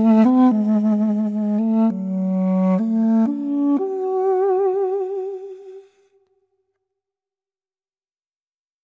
Mm-hmm.